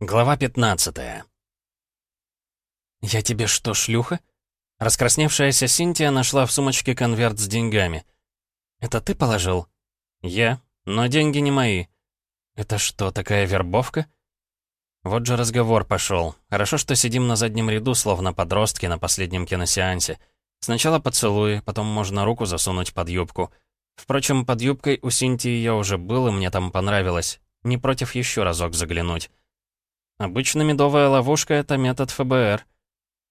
Глава 15 «Я тебе что, шлюха?» Раскрасневшаяся Синтия нашла в сумочке конверт с деньгами. «Это ты положил?» «Я, но деньги не мои». «Это что, такая вербовка?» Вот же разговор пошел. Хорошо, что сидим на заднем ряду, словно подростки на последнем киносеансе. Сначала поцелуи, потом можно руку засунуть под юбку. Впрочем, под юбкой у Синтии я уже был, и мне там понравилось. Не против еще разок заглянуть. Обычно медовая ловушка — это метод ФБР.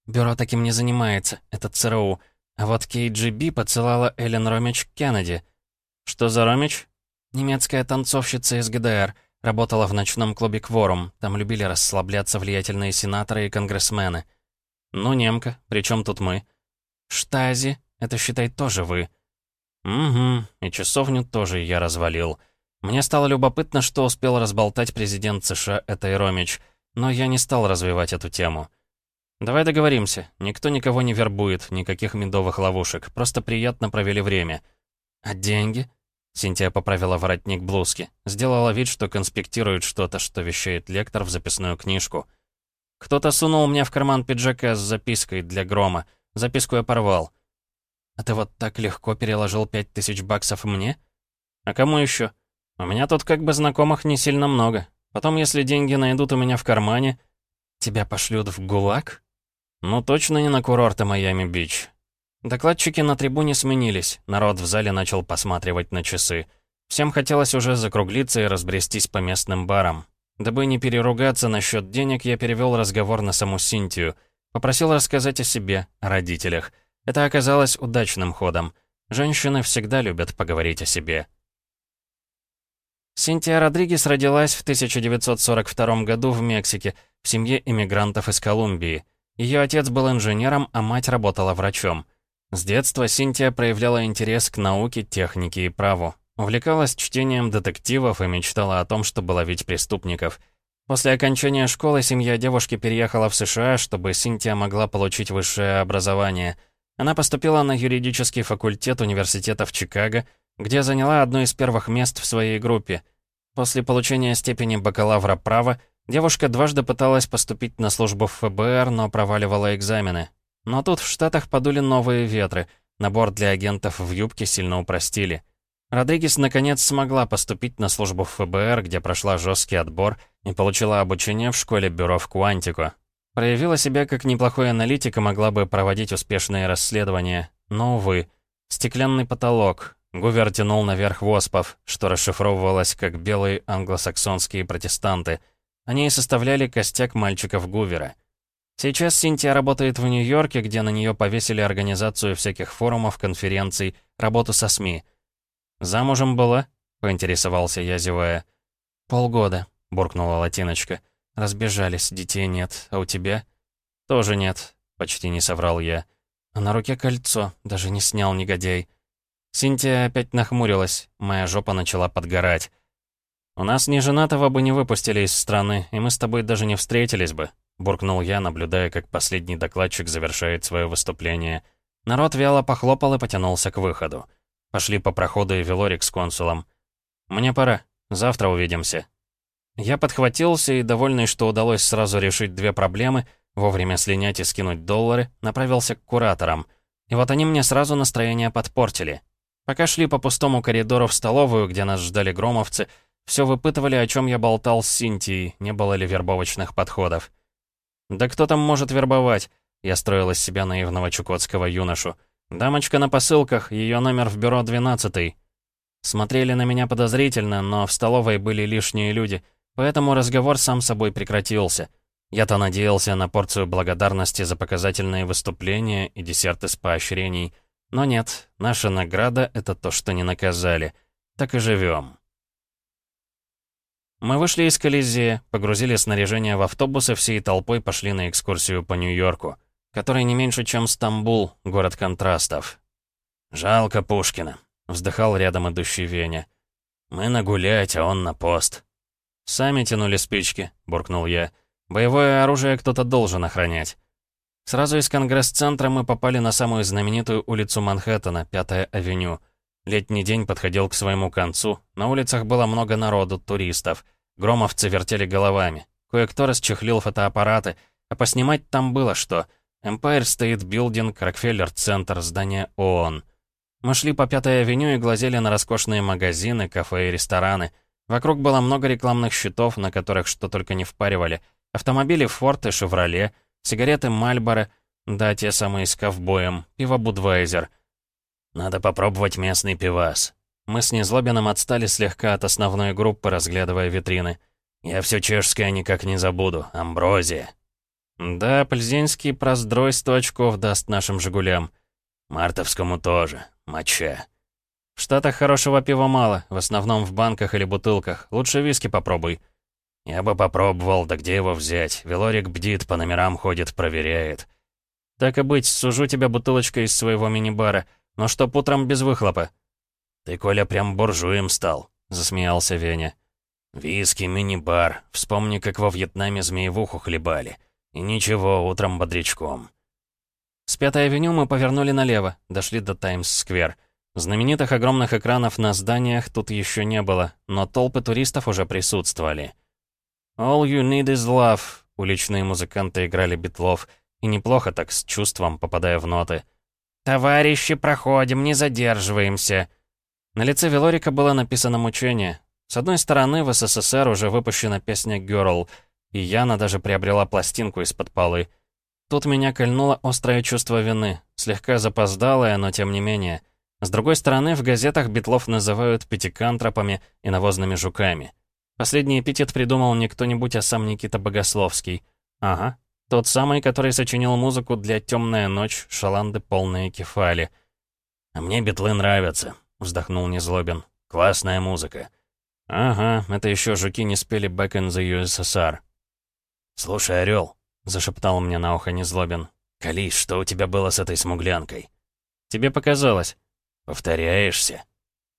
Бюро таким не занимается, это ЦРУ. А вот КГБ поцелала Эллен Ромич Кеннеди. Что за Ромич? Немецкая танцовщица из ГДР. Работала в ночном клубе «Кворум». Там любили расслабляться влиятельные сенаторы и конгрессмены. Ну, немка, причем тут мы? Штази, это, считай, тоже вы. Угу, и часовню тоже я развалил. Мне стало любопытно, что успел разболтать президент США этой Ромич — но я не стал развивать эту тему. «Давай договоримся. Никто никого не вербует, никаких медовых ловушек. Просто приятно провели время». «А деньги?» Синтия поправила воротник блузки. Сделала вид, что конспектирует что-то, что вещает лектор в записную книжку. «Кто-то сунул мне в карман пиджака с запиской для грома. Записку я порвал». «А ты вот так легко переложил пять тысяч баксов мне?» «А кому еще? У меня тут как бы знакомых не сильно много. Потом, если деньги найдут у меня в кармане, тебя пошлют в ГУЛАГ? Ну, точно не на курорты Майами-Бич. Докладчики на трибуне сменились, народ в зале начал посматривать на часы. Всем хотелось уже закруглиться и разбрестись по местным барам. Дабы не переругаться насчет денег, я перевел разговор на саму Синтию. Попросил рассказать о себе, о родителях. Это оказалось удачным ходом. Женщины всегда любят поговорить о себе. Синтия Родригес родилась в 1942 году в Мексике, в семье иммигрантов из Колумбии. Ее отец был инженером, а мать работала врачом. С детства Синтия проявляла интерес к науке, технике и праву. Увлекалась чтением детективов и мечтала о том, чтобы ловить преступников. После окончания школы семья девушки переехала в США, чтобы Синтия могла получить высшее образование. Она поступила на юридический факультет университета в Чикаго, где заняла одно из первых мест в своей группе. После получения степени бакалавра права девушка дважды пыталась поступить на службу в ФБР, но проваливала экзамены. Но тут в Штатах подули новые ветры, набор для агентов в юбке сильно упростили. Родригес наконец смогла поступить на службу в ФБР, где прошла жесткий отбор и получила обучение в школе бюро в Куантико. Проявила себя как неплохой аналитик и могла бы проводить успешные расследования. Но, увы, стеклянный потолок, Гувер тянул наверх воспов, что расшифровывалось как «белые англосаксонские протестанты». Они и составляли костяк мальчиков Гувера. Сейчас Синтия работает в Нью-Йорке, где на нее повесили организацию всяких форумов, конференций, работу со СМИ. «Замужем была?» — поинтересовался я, зевая. «Полгода», — буркнула латиночка. «Разбежались, детей нет. А у тебя?» «Тоже нет», — почти не соврал я. А на руке кольцо, даже не снял негодяй. Синтия опять нахмурилась, моя жопа начала подгорать. «У нас не женатого бы не выпустили из страны, и мы с тобой даже не встретились бы», буркнул я, наблюдая, как последний докладчик завершает свое выступление. Народ вяло похлопал и потянулся к выходу. Пошли по проходу и Велорик с консулом. «Мне пора. Завтра увидимся». Я подхватился и, довольный, что удалось сразу решить две проблемы, вовремя слинять и скинуть доллары, направился к кураторам. И вот они мне сразу настроение подпортили. Пока шли по пустому коридору в столовую, где нас ждали громовцы, все выпытывали, о чем я болтал с Синтией, не было ли вербовочных подходов. «Да кто там может вербовать?» Я строил из себя наивного чукотского юношу. «Дамочка на посылках, ее номер в бюро 12 Смотрели на меня подозрительно, но в столовой были лишние люди, поэтому разговор сам собой прекратился. Я-то надеялся на порцию благодарности за показательные выступления и десерт из поощрений — но нет, наша награда — это то, что не наказали. Так и живем. Мы вышли из Колизея, погрузили снаряжение в автобус и всей толпой пошли на экскурсию по Нью-Йорку, который не меньше, чем Стамбул, город контрастов. «Жалко Пушкина», — вздыхал рядом идущий Веня. «Мы нагулять, а он на пост». «Сами тянули спички», — буркнул я. «Боевое оружие кто-то должен охранять». Сразу из Конгресс-центра мы попали на самую знаменитую улицу Манхэттена, Пятая авеню. Летний день подходил к своему концу, на улицах было много народу, туристов. Громовцы вертели головами. Кое-кто расчехлил фотоаппараты, а поснимать там было что. Empire State Building, Рокфеллер-центр, здание ООН. Мы шли по Пятой авеню и глазели на роскошные магазины, кафе и рестораны. Вокруг было много рекламных щитов, на которых что только не впаривали. Автомобили Ford и Chevrolet, сигареты Marlboro, да, те самые с ковбоем, пиво Будвайзер. «Надо попробовать местный пивас». Мы с Незлобиным отстали слегка от основной группы, разглядывая витрины. «Я все чешское никак не забуду. Амброзия». «Да, Пльзинский проздрой сто очков даст нашим «Жигулям». «Мартовскому тоже. Моча». «В Штатах хорошего пива мало, в основном в банках или бутылках. Лучше виски попробуй». «Я бы попробовал, да где его взять? Велорик бдит, по номерам ходит, проверяет». «Так и быть, сужу тебя бутылочкой из своего мини-бара. Но чтоб утром без выхлопа». «Ты, Коля, прям буржуем стал», — засмеялся Веня. «Виски, мини-бар. Вспомни, как во Вьетнаме змеевуху хлебали. И ничего, утром бодрячком». С Пятой авеню мы повернули налево, дошли до Таймс-сквер. Знаменитых огромных экранов на зданиях тут еще не было, но толпы туристов уже присутствовали. «All you need is love», — уличные музыканты играли битлов, и неплохо так, с чувством, попадая в ноты. «Товарищи, проходим, не задерживаемся». На лице Велорика было написано мучение. С одной стороны, в СССР уже выпущена песня «Girl», и Яна даже приобрела пластинку из-под полы. Тут меня кольнуло острое чувство вины, слегка запоздалое, но тем не менее. С другой стороны, в газетах битлов называют пятикантропами и навозными жуками. Последний эпитет придумал не кто-нибудь, а сам Никита Богословский. Ага, тот самый, который сочинил музыку для «Темная ночь», «Шаланды полные кефали». «А мне битлы нравятся», — вздохнул Незлобин. «Классная музыка». «Ага, это еще жуки не спели «Back in the USSR». «Слушай, Орел, зашептал мне на ухо Незлобин. «Калиш, что у тебя было с этой смуглянкой?» «Тебе показалось». «Повторяешься?»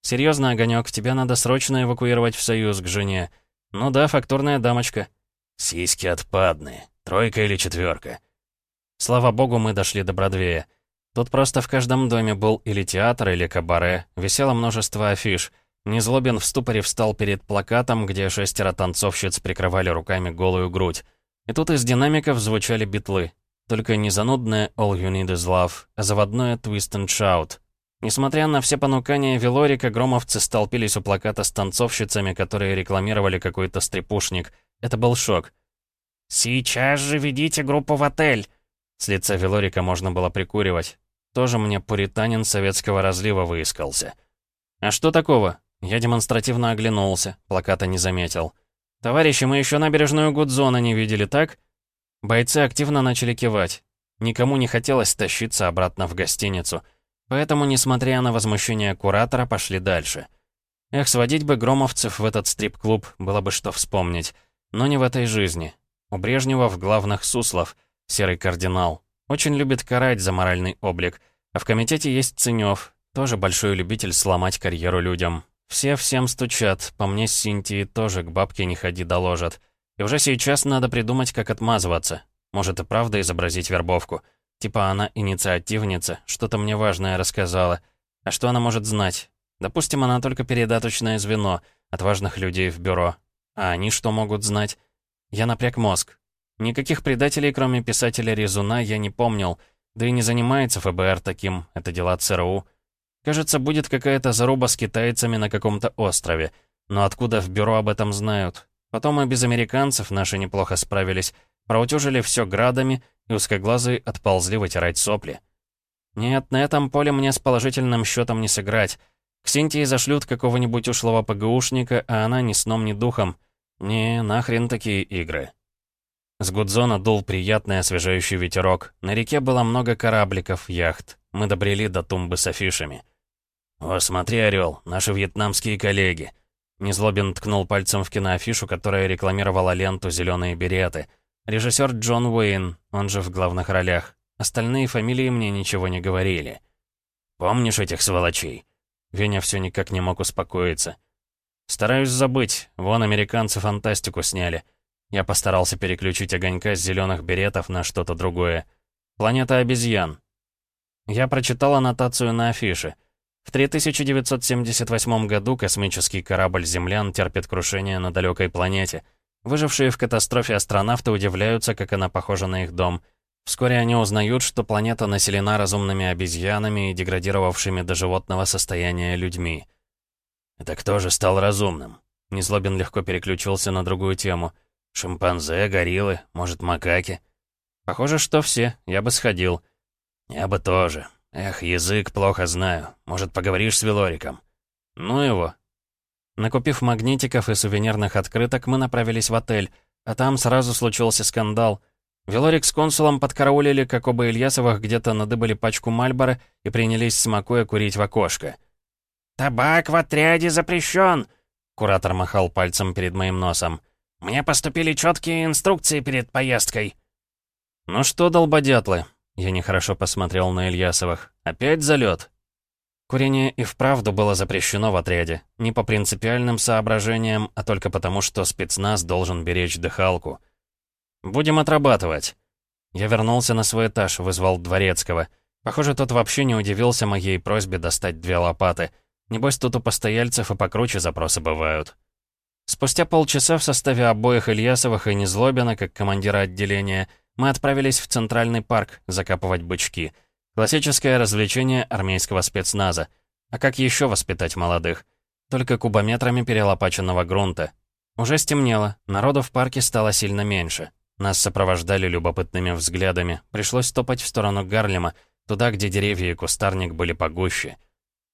«Серьезно, Огонек, тебя надо срочно эвакуировать в Союз к жене. Ну да, фактурная дамочка». «Сиськи отпадные. Тройка или четверка?» Слава богу, мы дошли до Бродвея. Тут просто в каждом доме был или театр, или кабаре. Висело множество афиш. Незлобин в ступоре встал перед плакатом, где шестеро танцовщиц прикрывали руками голую грудь. И тут из динамиков звучали битлы. Только не занудное «All you need is love», а заводное «Twist and shout». Несмотря на все понукания Велорика, громовцы столпились у плаката с танцовщицами, которые рекламировали какой-то стрепушник. Это был шок. «Сейчас же ведите группу в отель!» С лица Велорика можно было прикуривать. Тоже мне пуританин советского разлива выискался. «А что такого?» Я демонстративно оглянулся, плаката не заметил. «Товарищи, мы еще набережную Гудзона не видели, так?» Бойцы активно начали кивать. Никому не хотелось тащиться обратно в гостиницу. Поэтому, несмотря на возмущение куратора, пошли дальше. Эх, сводить бы громовцев в этот стрип-клуб, было бы что вспомнить. Но не в этой жизни. У Брежнева в главных суслов, серый кардинал. Очень любит карать за моральный облик. А в комитете есть Ценёв, тоже большой любитель сломать карьеру людям. Все всем стучат, по мне с Синтии тоже к бабке не ходи доложат. И уже сейчас надо придумать, как отмазываться. Может и правда изобразить вербовку. Типа она инициативница, что-то мне важное рассказала. А что она может знать? Допустим, она только передаточное звено от важных людей в бюро. А они что могут знать? Я напряг мозг. Никаких предателей, кроме писателя Резуна, я не помнил. Да и не занимается ФБР таким, это дела ЦРУ. Кажется, будет какая-то заруба с китайцами на каком-то острове. Но откуда в бюро об этом знают? Потом и без американцев наши неплохо справились. Проутюжили все градами, и узкоглазые отползли вытирать сопли. Нет, на этом поле мне с положительным счетом не сыграть. К Синтии зашлют какого-нибудь ушлого ПГУшника, а она ни сном, ни духом. Не, нахрен такие игры. С Гудзона дул приятный освежающий ветерок. На реке было много корабликов, яхт. Мы добрели до тумбы с афишами. «О, смотри, Орел, наши вьетнамские коллеги!» Незлобин ткнул пальцем в киноафишу, которая рекламировала ленту «Зеленые береты». Режиссер Джон Уэйн, он же в главных ролях. Остальные фамилии мне ничего не говорили. «Помнишь этих сволочей?» Веня все никак не мог успокоиться. «Стараюсь забыть. Вон американцы фантастику сняли». Я постарался переключить огонька с зеленых беретов на что-то другое. «Планета обезьян». Я прочитал аннотацию на афише — в 3978 году космический корабль «Землян» терпит крушение на далекой планете. Выжившие в катастрофе астронавты удивляются, как она похожа на их дом. Вскоре они узнают, что планета населена разумными обезьянами и деградировавшими до животного состояния людьми. «Это кто же стал разумным?» Незлобин легко переключился на другую тему. «Шимпанзе, гориллы, может, макаки?» «Похоже, что все. Я бы сходил». «Я бы тоже. Эх, язык плохо знаю. Может, поговоришь с Велориком?» «Ну его». Накупив магнитиков и сувенирных открыток, мы направились в отель, а там сразу случился скандал. Велорик с консулом подкараулили, как оба Ильясовых где-то надыбали пачку Мальбора и принялись смакуя курить в окошко. «Табак в отряде запрещен!» Куратор махал пальцем перед моим носом. «Мне поступили четкие инструкции перед поездкой». «Ну что, долбодятлы?» Я нехорошо посмотрел на Ильясовых. «Опять залет?» Курение и вправду было запрещено в отряде. Не по принципиальным соображениям, а только потому, что спецназ должен беречь дыхалку. «Будем отрабатывать». Я вернулся на свой этаж, вызвал Дворецкого. Похоже, тот вообще не удивился моей просьбе достать две лопаты. Небось, тут у постояльцев и покруче запросы бывают. Спустя полчаса в составе обоих Ильясовых и Незлобина, как командира отделения, мы отправились в Центральный парк закапывать бычки. Классическое развлечение армейского спецназа. А как еще воспитать молодых? Только кубометрами перелопаченного грунта. Уже стемнело, народу в парке стало сильно меньше. Нас сопровождали любопытными взглядами. Пришлось топать в сторону Гарлема, туда, где деревья и кустарник были погуще.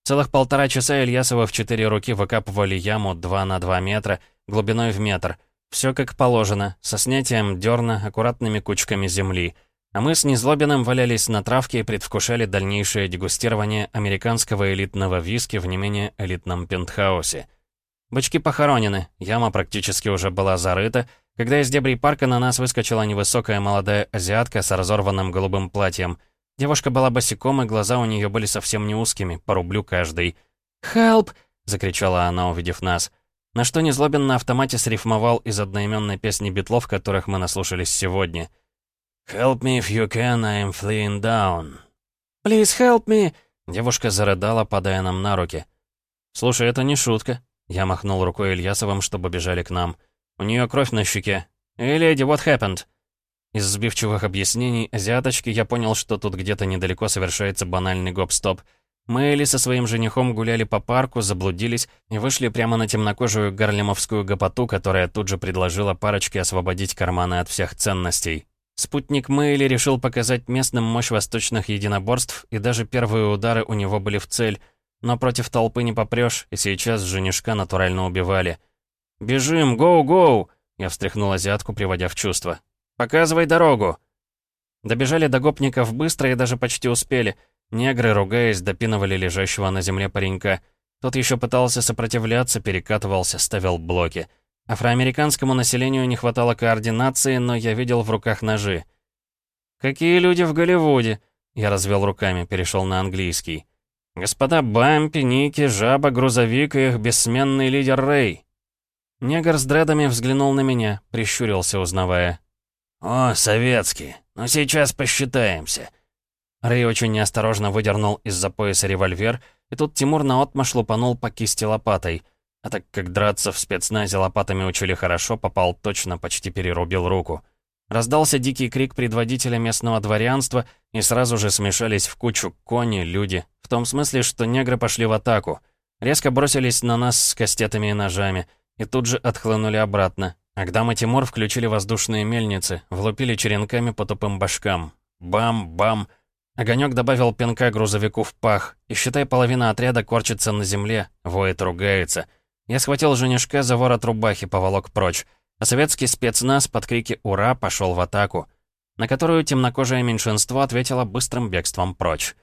Целых полтора часа Ильясова в четыре руки выкапывали яму 2 на 2 метра, глубиной в метр. Все как положено, со снятием дерна, аккуратными кучками земли. А мы с Незлобиным валялись на травке и предвкушали дальнейшее дегустирование американского элитного виски в не менее элитном пентхаусе. Бычки похоронены, яма практически уже была зарыта, когда из дебрей парка на нас выскочила невысокая молодая азиатка с разорванным голубым платьем — Девушка была босиком, и глаза у нее были совсем не узкими, по рублю каждый. «Хелп!» — закричала она, увидев нас. На что Незлобин на автомате срифмовал из одноименной песни битлов, которых мы наслушались сегодня. «Help me if you can, I'm fleeing down». «Please help me!» Девушка зарыдала, падая нам на руки. «Слушай, это не шутка». Я махнул рукой Ильясовым, чтобы бежали к нам. «У нее кровь на щеке. Эй, леди, what happened?» Из сбивчивых объяснений азиаточки я понял, что тут где-то недалеко совершается банальный гоп-стоп. Мы со своим женихом гуляли по парку, заблудились и вышли прямо на темнокожую гарлемовскую гопоту, которая тут же предложила парочке освободить карманы от всех ценностей. Спутник Мэйли решил показать местным мощь восточных единоборств, и даже первые удары у него были в цель. Но против толпы не попрёшь, и сейчас женишка натурально убивали. «Бежим! Гоу-гоу!» Я встряхнул азиатку, приводя в чувство. «Показывай дорогу!» Добежали до гопников быстро и даже почти успели. Негры, ругаясь, допинывали лежащего на земле паренька. Тот еще пытался сопротивляться, перекатывался, ставил блоки. Афроамериканскому населению не хватало координации, но я видел в руках ножи. «Какие люди в Голливуде?» Я развел руками, перешел на английский. «Господа Бампи, Ники, Жаба, Грузовик и их бессменный лидер Рэй». Негр с дредами взглянул на меня, прищурился, узнавая. «О, советский. Ну сейчас посчитаемся». Рэй очень неосторожно выдернул из-за пояса револьвер, и тут Тимур наотмашь лупанул по кисти лопатой. А так как драться в спецназе лопатами учили хорошо, попал точно, почти перерубил руку. Раздался дикий крик предводителя местного дворянства, и сразу же смешались в кучу кони, люди, в том смысле, что негры пошли в атаку. Резко бросились на нас с кастетами и ножами, и тут же отхлынули обратно, Агдам и Тимур включили воздушные мельницы, влупили черенками по тупым башкам. Бам-бам. Огонек добавил пинка грузовику в пах, и, считай, половина отряда корчится на земле, воет, ругается. Я схватил женишка за ворот рубахи, поволок прочь, а советский спецназ под крики «Ура!» пошел в атаку, на которую темнокожее меньшинство ответило быстрым бегством прочь.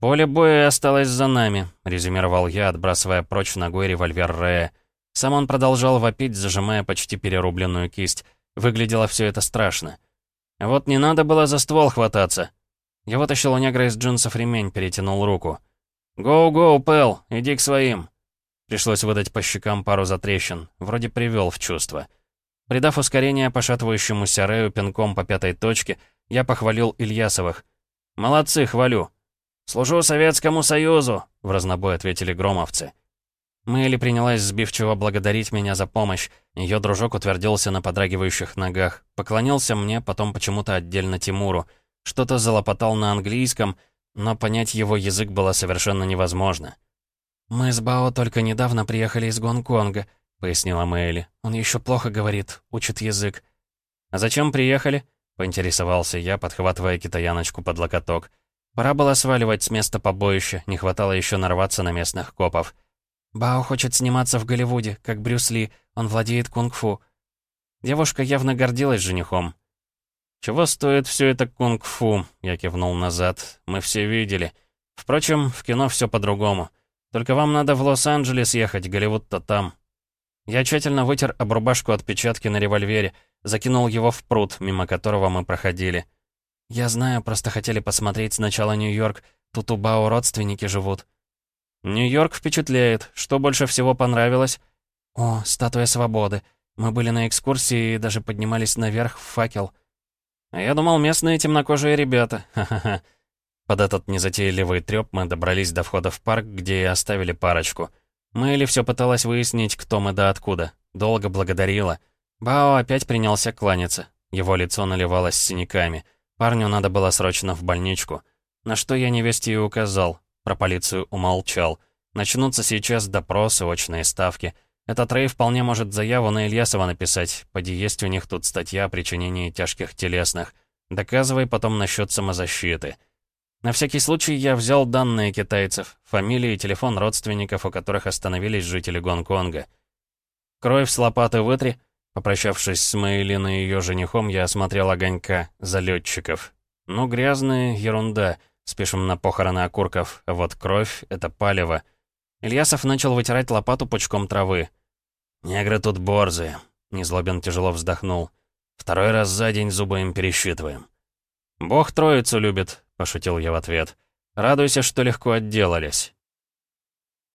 «Поле боя осталось за нами», — резюмировал я, отбрасывая прочь ногой револьвер Рея. Сам он продолжал вопить, зажимая почти перерубленную кисть. Выглядело все это страшно. Вот не надо было за ствол хвататься. Я вытащил у негра из джинсов ремень, перетянул руку. «Гоу-гоу, Пэл, иди к своим!» Пришлось выдать по щекам пару затрещин. Вроде привел в чувство. Придав ускорение пошатывающемуся Рэю пинком по пятой точке, я похвалил Ильясовых. «Молодцы, хвалю!» «Служу Советскому Союзу!» — в разнобой ответили громовцы. Мэйли принялась сбивчиво благодарить меня за помощь. Ее дружок утвердился на подрагивающих ногах. Поклонился мне, потом почему-то отдельно Тимуру. Что-то залопотал на английском, но понять его язык было совершенно невозможно. «Мы с Бао только недавно приехали из Гонконга», — пояснила Мэйли. «Он еще плохо говорит, учит язык». «А зачем приехали?» — поинтересовался я, подхватывая китаяночку под локоток. Пора было сваливать с места побоища, не хватало еще нарваться на местных копов. «Бао хочет сниматься в Голливуде, как Брюс Ли, он владеет кунг-фу». Девушка явно гордилась женихом. «Чего стоит все это кунг-фу?» — я кивнул назад. «Мы все видели. Впрочем, в кино все по-другому. Только вам надо в Лос-Анджелес ехать, Голливуд-то там». Я тщательно вытер об рубашку отпечатки на револьвере, закинул его в пруд, мимо которого мы проходили. «Я знаю, просто хотели посмотреть сначала Нью-Йорк. Тут у Бао родственники живут». «Нью-Йорк впечатляет. Что больше всего понравилось?» «О, статуя свободы. Мы были на экскурсии и даже поднимались наверх в факел». А я думал, местные темнокожие ребята. Ха-ха-ха. Под этот незатейливый трёп мы добрались до входа в парк, где и оставили парочку. Мэйли все пыталась выяснить, кто мы да откуда. Долго благодарила. Бао опять принялся кланяться. Его лицо наливалось синяками. Парню надо было срочно в больничку. На что я невесте и указал. Про полицию умолчал. Начнутся сейчас допросы, очные ставки. Этот Рэй вполне может заяву на Ильясова написать. Поди есть у них тут статья о причинении тяжких телесных. Доказывай потом насчет самозащиты. На всякий случай я взял данные китайцев, фамилии и телефон родственников, у которых остановились жители Гонконга. Кровь с лопаты вытри. Попрощавшись с Мэйлин и ее женихом, я осмотрел огонька, залетчиков. Ну, грязная ерунда. Спешим на похороны окурков. А вот кровь — это палево. Ильясов начал вытирать лопату пучком травы. «Негры тут борзые», — Незлобин тяжело вздохнул. «Второй раз за день зубы им пересчитываем». «Бог троицу любит», — пошутил я в ответ. «Радуйся, что легко отделались».